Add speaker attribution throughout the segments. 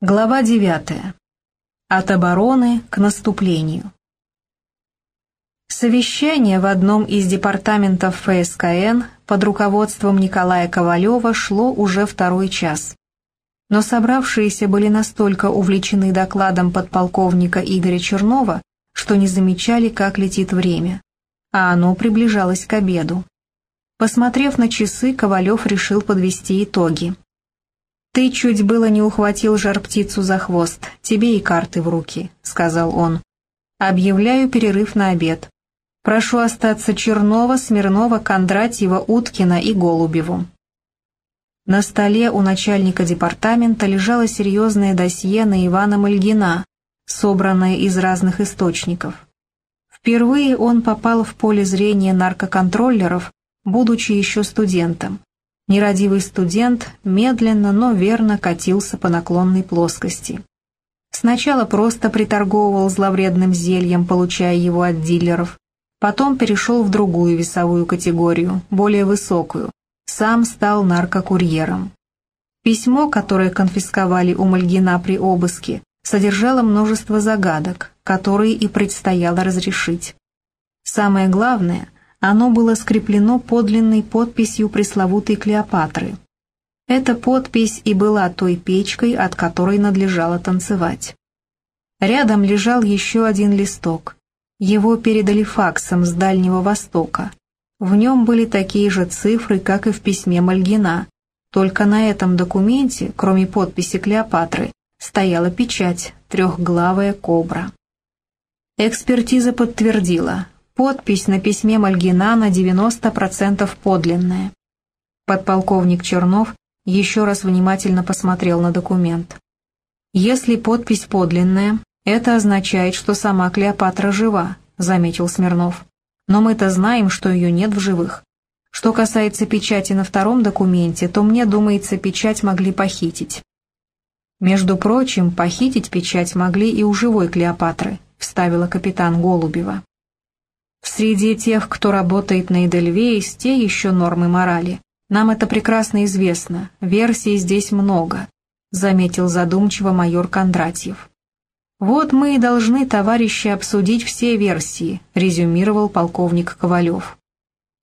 Speaker 1: Глава 9. От обороны к наступлению. Совещание в одном из департаментов ФСКН под руководством Николая Ковалева шло уже второй час. Но собравшиеся были настолько увлечены докладом подполковника Игоря Чернова, что не замечали, как летит время. А оно приближалось к обеду. Посмотрев на часы, Ковалев решил подвести итоги. «Ты чуть было не ухватил жар-птицу за хвост, тебе и карты в руки», — сказал он. «Объявляю перерыв на обед. Прошу остаться Чернова, Смирнова, Кондратьева, Уткина и Голубеву». На столе у начальника департамента лежало серьезное досье на Ивана Мальгина, собранное из разных источников. Впервые он попал в поле зрения наркоконтроллеров, будучи еще студентом. Нерадивый студент медленно, но верно катился по наклонной плоскости. Сначала просто приторговывал зловредным зельем, получая его от дилеров, потом перешел в другую весовую категорию, более высокую, сам стал наркокурьером. Письмо, которое конфисковали у Мальгина при обыске, содержало множество загадок, которые и предстояло разрешить. Самое главное — оно было скреплено подлинной подписью пресловутой Клеопатры. Эта подпись и была той печкой, от которой надлежало танцевать. Рядом лежал еще один листок. Его передали факсом с Дальнего Востока. В нем были такие же цифры, как и в письме Мальгина. Только на этом документе, кроме подписи Клеопатры, стояла печать «Трехглавая кобра». Экспертиза подтвердила, Подпись на письме Мальгина на 90% подлинная. Подполковник Чернов еще раз внимательно посмотрел на документ. «Если подпись подлинная, это означает, что сама Клеопатра жива», — заметил Смирнов. «Но мы-то знаем, что ее нет в живых. Что касается печати на втором документе, то мне думается, печать могли похитить». «Между прочим, похитить печать могли и у живой Клеопатры», — вставила капитан Голубева. Среди тех, кто работает на Эдельвейс, те еще нормы морали. Нам это прекрасно известно, версий здесь много», — заметил задумчиво майор Кондратьев. «Вот мы и должны, товарищи, обсудить все версии», — резюмировал полковник Ковалев.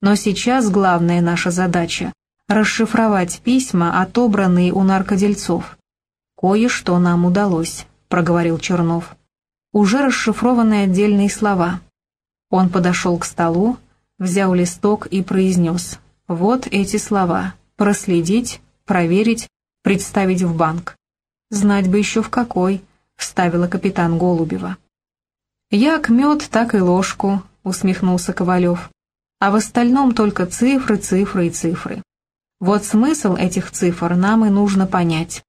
Speaker 1: «Но сейчас главная наша задача — расшифровать письма, отобранные у наркодельцов. Кое-что нам удалось», — проговорил Чернов. «Уже расшифрованы отдельные слова, он подошел к столу, взял листок и произнес «Вот эти слова. Проследить, проверить, представить в банк». «Знать бы еще в какой», — вставила капитан Голубева. «Як мед, так и ложку», — усмехнулся Ковалев. «А в остальном только цифры, цифры и цифры. Вот смысл этих цифр нам и нужно понять.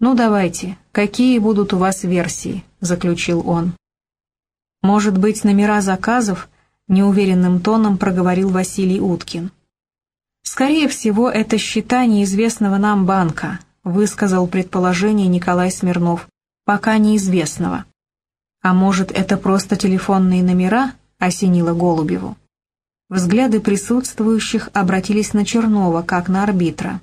Speaker 1: Ну давайте, какие будут у вас версии?» — заключил он. «Может быть, номера заказов?» — неуверенным тоном проговорил Василий Уткин. «Скорее всего, это счета неизвестного нам банка», — высказал предположение Николай Смирнов, «пока неизвестного». «А может, это просто телефонные номера?» — осенило Голубеву. Взгляды присутствующих обратились на Чернова, как на арбитра.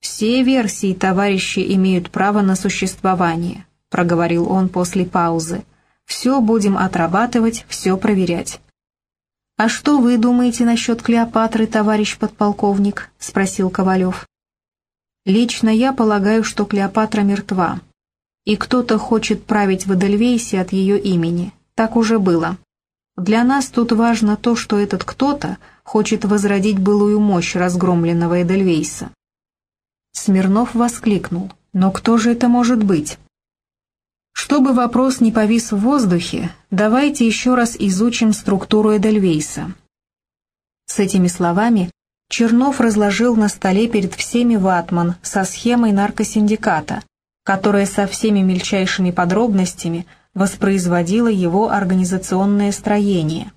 Speaker 1: «Все версии товарищи имеют право на существование», — проговорил он после паузы. Все будем отрабатывать, все проверять. «А что вы думаете насчет Клеопатры, товарищ подполковник?» — спросил Ковалев. «Лично я полагаю, что Клеопатра мертва, и кто-то хочет править в Эдельвейсе от ее имени. Так уже было. Для нас тут важно то, что этот кто-то хочет возродить былую мощь разгромленного Эдельвейса». Смирнов воскликнул. «Но кто же это может быть?» Чтобы вопрос не повис в воздухе, давайте еще раз изучим структуру Эдельвейса. С этими словами Чернов разложил на столе перед всеми ватман со схемой наркосиндиката, которая со всеми мельчайшими подробностями воспроизводила его организационное строение.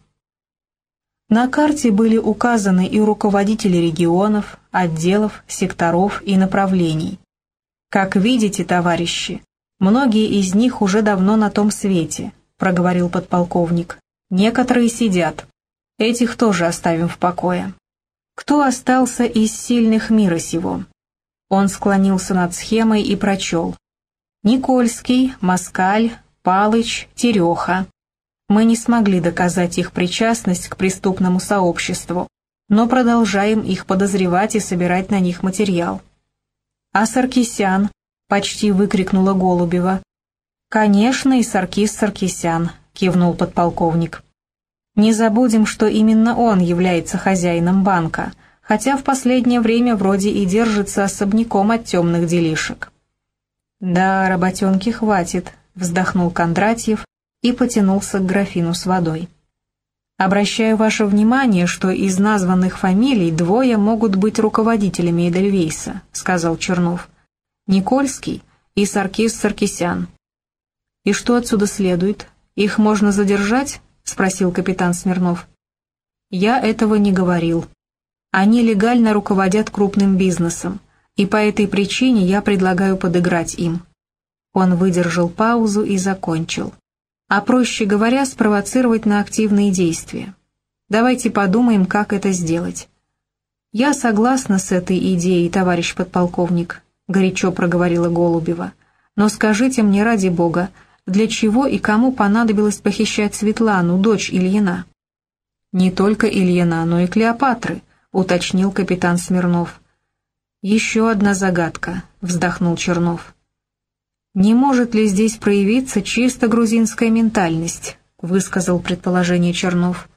Speaker 1: На карте были указаны и руководители регионов, отделов, секторов и направлений. Как видите, товарищи, Многие из них уже давно на том свете, проговорил подполковник. Некоторые сидят. Этих тоже оставим в покое. Кто остался из сильных мира сего? Он склонился над схемой и прочел. Никольский, Москаль, Палыч, Тереха. Мы не смогли доказать их причастность к преступному сообществу, но продолжаем их подозревать и собирать на них материал. «А Саркисян?» — почти выкрикнула Голубева. «Конечно, и Саркис Саркисян», — кивнул подполковник. «Не забудем, что именно он является хозяином банка, хотя в последнее время вроде и держится особняком от темных делишек». «Да, работенки хватит», — вздохнул Кондратьев и потянулся к графину с водой. Обращаю ваше внимание, что из названных фамилий двое могут быть руководителями Эдельвейса, сказал Чернов. Никольский и Саркис Саркисян. И что отсюда следует? Их можно задержать? спросил капитан Смирнов. Я этого не говорил. Они легально руководят крупным бизнесом, и по этой причине я предлагаю подыграть им. Он выдержал паузу и закончил а проще говоря, спровоцировать на активные действия. Давайте подумаем, как это сделать. «Я согласна с этой идеей, товарищ подполковник», — горячо проговорила Голубева. «Но скажите мне, ради бога, для чего и кому понадобилось похищать Светлану, дочь Ильина?» «Не только Ильина, но и Клеопатры», — уточнил капитан Смирнов. «Еще одна загадка», — вздохнул Чернов. «Не может ли здесь проявиться чисто грузинская ментальность?» — высказал предположение Чернов.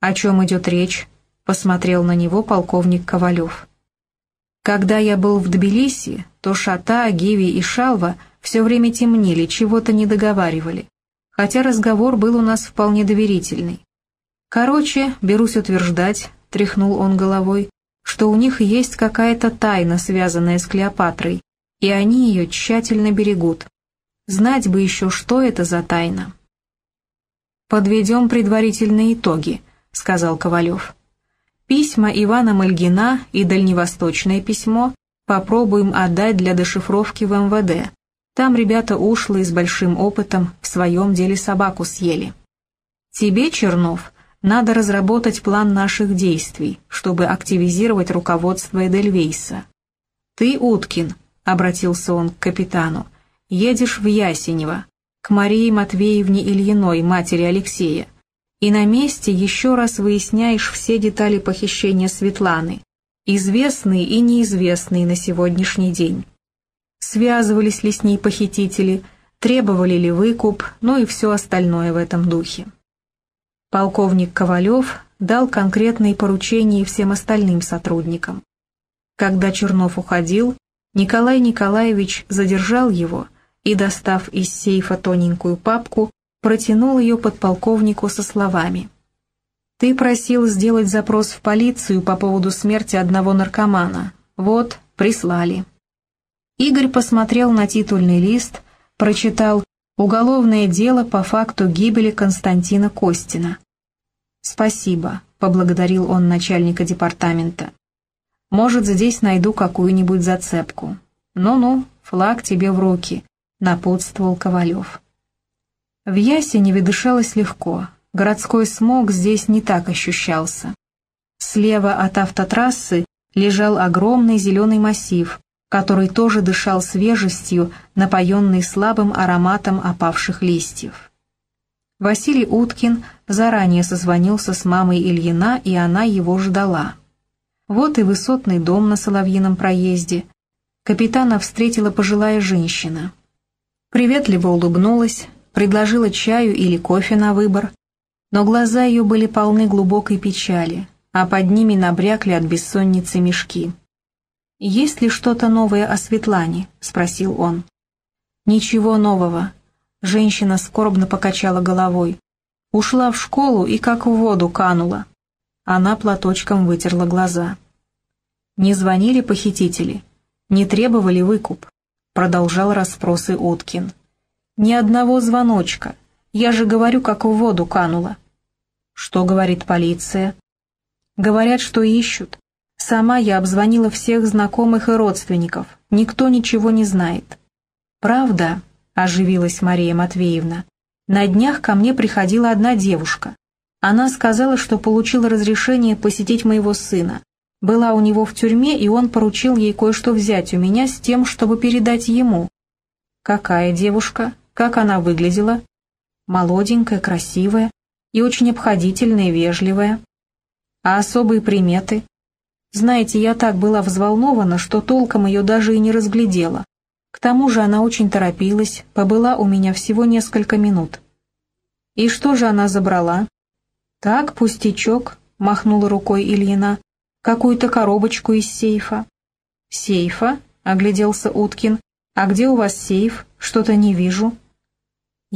Speaker 1: «О чем идет речь?» — посмотрел на него полковник Ковалев. «Когда я был в Тбилиси, то Шата, Гиви и Шалва все время темнили, чего-то не договаривали, хотя разговор был у нас вполне доверительный. Короче, берусь утверждать, — тряхнул он головой, — что у них есть какая-то тайна, связанная с Клеопатрой, и они ее тщательно берегут. Знать бы еще, что это за тайна. «Подведем предварительные итоги», — сказал Ковалев. «Письма Ивана Мальгина и дальневосточное письмо попробуем отдать для дешифровки в МВД. Там ребята ушлые с большим опытом в своем деле собаку съели. Тебе, Чернов, надо разработать план наших действий, чтобы активизировать руководство Эдельвейса. Ты, Уткин, — обратился он к капитану, — «едешь в Ясенево, к Марии Матвеевне Ильиной, матери Алексея, и на месте еще раз выясняешь все детали похищения Светланы, известные и неизвестные на сегодняшний день. Связывались ли с ней похитители, требовали ли выкуп, ну и все остальное в этом духе. Полковник Ковалев дал конкретные поручения всем остальным сотрудникам. Когда Чернов уходил, Николай Николаевич задержал его и, достав из сейфа тоненькую папку, протянул ее подполковнику со словами. «Ты просил сделать запрос в полицию по поводу смерти одного наркомана. Вот, прислали». Игорь посмотрел на титульный лист, прочитал «Уголовное дело по факту гибели Константина Костина». «Спасибо», — поблагодарил он начальника департамента. Может, здесь найду какую-нибудь зацепку. Ну-ну, флаг тебе в руки», — напутствовал Ковалев. В Ясеневе дышалось легко, городской смог здесь не так ощущался. Слева от автотрассы лежал огромный зеленый массив, который тоже дышал свежестью, напоенный слабым ароматом опавших листьев. Василий Уткин заранее созвонился с мамой Ильина, и она его ждала. Вот и высотный дом на Соловьином проезде. Капитана встретила пожилая женщина. Приветливо улыбнулась, предложила чаю или кофе на выбор, но глаза ее были полны глубокой печали, а под ними набрякли от бессонницы мешки. «Есть ли что-то новое о Светлане?» — спросил он. «Ничего нового». Женщина скорбно покачала головой. Ушла в школу и как в воду канула. Она платочком вытерла глаза. «Не звонили похитители? Не требовали выкуп?» Продолжал расспросы Уткин. «Ни одного звоночка. Я же говорю, как в воду канула». «Что говорит полиция?» «Говорят, что ищут. Сама я обзвонила всех знакомых и родственников. Никто ничего не знает». «Правда?» — оживилась Мария Матвеевна. «На днях ко мне приходила одна девушка. Она сказала, что получила разрешение посетить моего сына. Была у него в тюрьме, и он поручил ей кое-что взять у меня с тем, чтобы передать ему. Какая девушка? Как она выглядела? Молоденькая, красивая и очень обходительная и вежливая. А особые приметы? Знаете, я так была взволнована, что толком ее даже и не разглядела. К тому же она очень торопилась, побыла у меня всего несколько минут. И что же она забрала? Так, пустячок, махнула рукой Ильина, какую-то коробочку из сейфа. Сейфа? огляделся Уткин. А где у вас сейф? Что-то не вижу.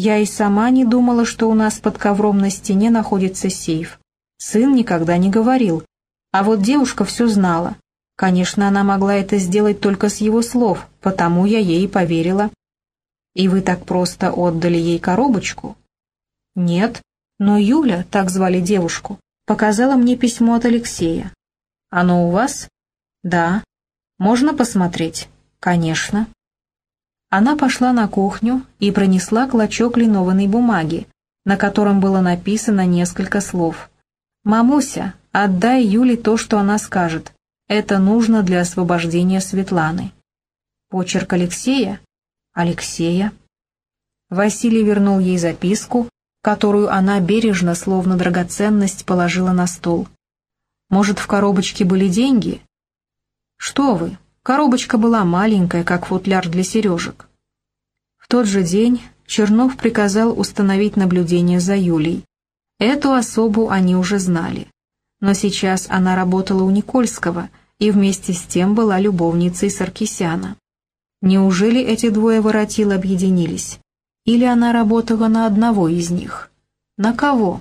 Speaker 1: Я и сама не думала, что у нас под ковром на стене находится сейф. Сын никогда не говорил. А вот девушка все знала. Конечно, она могла это сделать только с его слов, потому я ей поверила. И вы так просто отдали ей коробочку? Нет, но Юля, так звали девушку, показала мне письмо от Алексея. Оно у вас? Да. Можно посмотреть? Конечно. Она пошла на кухню и пронесла клочок линованной бумаги, на котором было написано несколько слов. «Мамуся, отдай Юле то, что она скажет. Это нужно для освобождения Светланы. Почерк Алексея? Алексея. Василий вернул ей записку, которую она бережно, словно драгоценность, положила на стол. Может, в коробочке были деньги? Что вы, коробочка была маленькая, как футляр для сережек. В тот же день Чернов приказал установить наблюдение за Юлей. Эту особу они уже знали. Но сейчас она работала у Никольского и вместе с тем была любовницей Саркисяна. Неужели эти двое воротил объединились? Или она работала на одного из них? На кого?